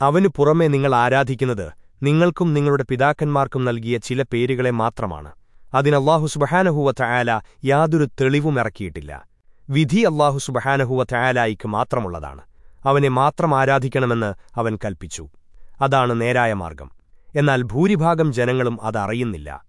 അവനു പുറമേ നിങ്ങൾ ആരാധിക്കുന്നത് നിങ്ങൾക്കും നിങ്ങളുടെ പിതാക്കന്മാർക്കും നൽകിയ ചില പേരുകളെ മാത്രമാണ്. അതിന് അള്ളാഹു സുബഹാനഹുവ ചായാല യാതൊരു തെളിവും ഇറക്കിയിട്ടില്ല. വിധി അള്ളാഹു സുബഹാനഹുവ ചായാലായിക്ക് മാത്രമുള്ളതാണ്. അവനെ മാത്രം ആരാധിക്കണമെന്ന് അവൻ കൽപ്പിച്ചു. അതാണ് നേരായ മാർഗം. എന്നാൽ ഭൂരിഭാഗം ജനങ്ങളും അതറിയുന്നില്ല.